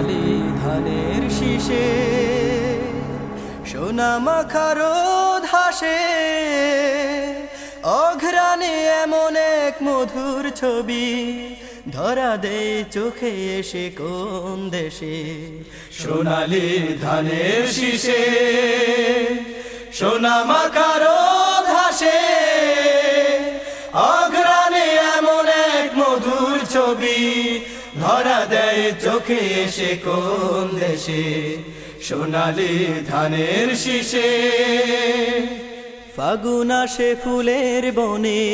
সোনালি ধানের শিষে, সোনা মাখারো ধাসে অঘ্রানে এমন এক মধুর ছবি ধরা দে চোখে এসে কোন দেশে। সোনালি ধানের শীষে, সোনা মাখার ধরা দেয় চোখে এসে কোন দেশে? সোনালি ধানের শীষে। ফাগুন আসে ফুলের বনে,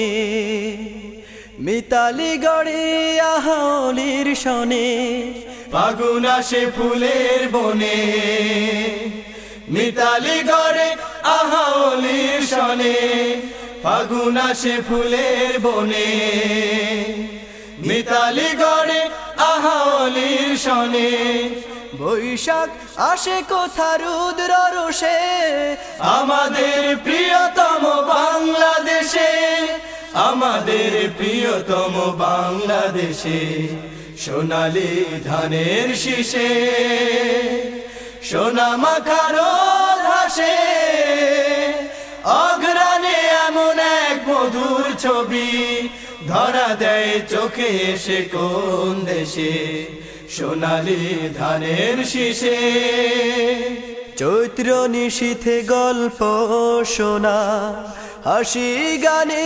মিতালি গড়ে আহালির সনে। ফাগুন আসে ফুলের বনে, মিতালি গড়ে আহাওলির সনে। ফাগুন আসে ফুলের বনে, মিতালি গড়ে সনে বৈশাখ আসে কোথা রুদ্র রোষে? আমাদের প্রিয়তম বাংলাদেশে। আমাদের প্রিয়তম বাংলাদেশে। সোনালি ধানের শীষে। সোনা মাখারো ধাসে অগ্রাণে এমন এক মধুর ছবি ধরা দেয় চোখে এসে কোন দেশে? সোনালি ধানের শীষে। চৈত্র নিশীথে গল্প শোনা, হাসি গানে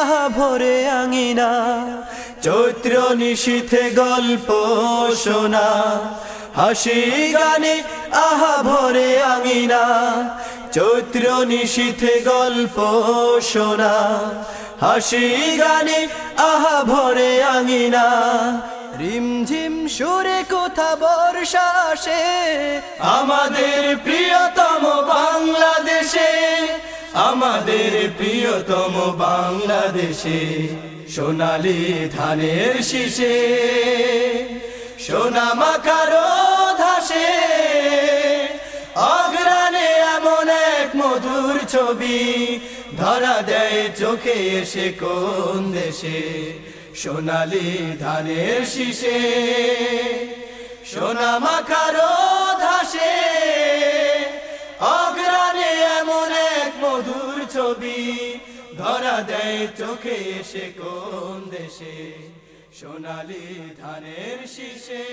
আহা ভরে আঙিনা। চৈত্র নিশীথে গল্প শোনা, হাসি গানে আহা ভরে আঙিনা। চৈত্র নিশীথে গল্প শোনা, হাসি গানে আহা ভরে আঙিনা। রিমঝিম সুরে কোথা বর্ষা আসে? আমাদের প্রিয়তম বাংলাদেশে, আমাদের প্রিয়তম বাংলাদেশে, সোনালি ধানের শীষে, সোনা মাখারো ধাসে। অগ্রানে এমন এক মধুর ছবি, ধরা দেয় চোখে এসে কোন দেশে? সোনালি ধানের শিষে, সোনা মাখারো ধাসে, অগ্রাণে এমন এক মধুর ছবি ধরা দেয় চোখে এসে কোন দেশে? সোনালি ধানের শীষে।